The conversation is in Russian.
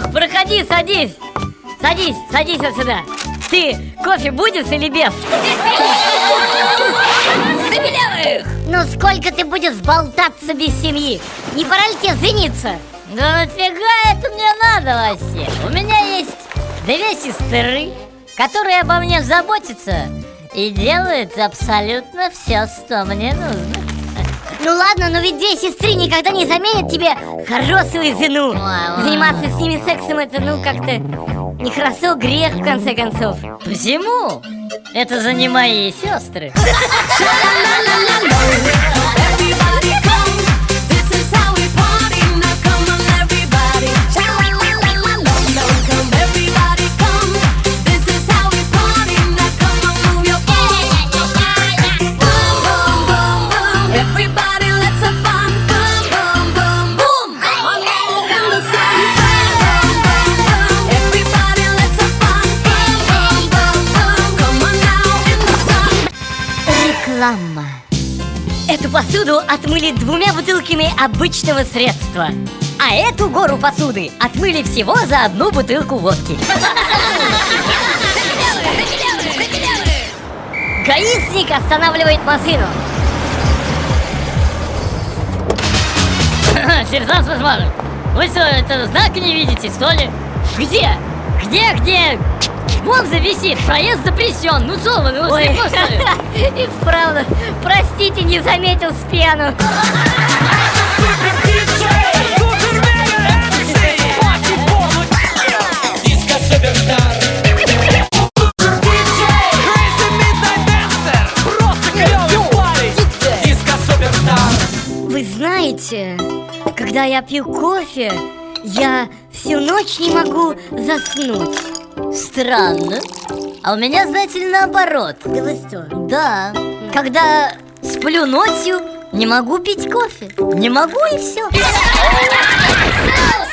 Друг, проходи, садись Садись, садись вот сюда Ты кофе будешь или без? Забелявых! Ну сколько ты будешь болтаться без семьи? Не пора ли тебе жениться? Да нафига это мне надо вообще? У меня есть две сестры, которые обо мне заботятся и делают абсолютно все, что мне нужно. Ну ладно, но ведь две сестры никогда не заменят тебе хорошую жену Заниматься с ними сексом это ну как-то нехорошо, грех в конце концов Почему? Это же не мои сестры. Реклама Эту посуду отмыли двумя бутылками обычного средства. А эту гору посуды отмыли всего за одну бутылку водки. Гаишник останавливает машину. Сержант Возмар, вы что, это знак не видите, что ли? Где? Где, где? Вон же висит, проезд запрещен. Ну что вы, ну Ой, и вправду, простите, не заметил с пьяну Вы знаете, когда я пью кофе, я всю ночь не могу заснуть Странно. А у меня, знаете ли, наоборот. Да вы что? Да. Когда сплю ночью, не могу пить кофе. Не могу и все.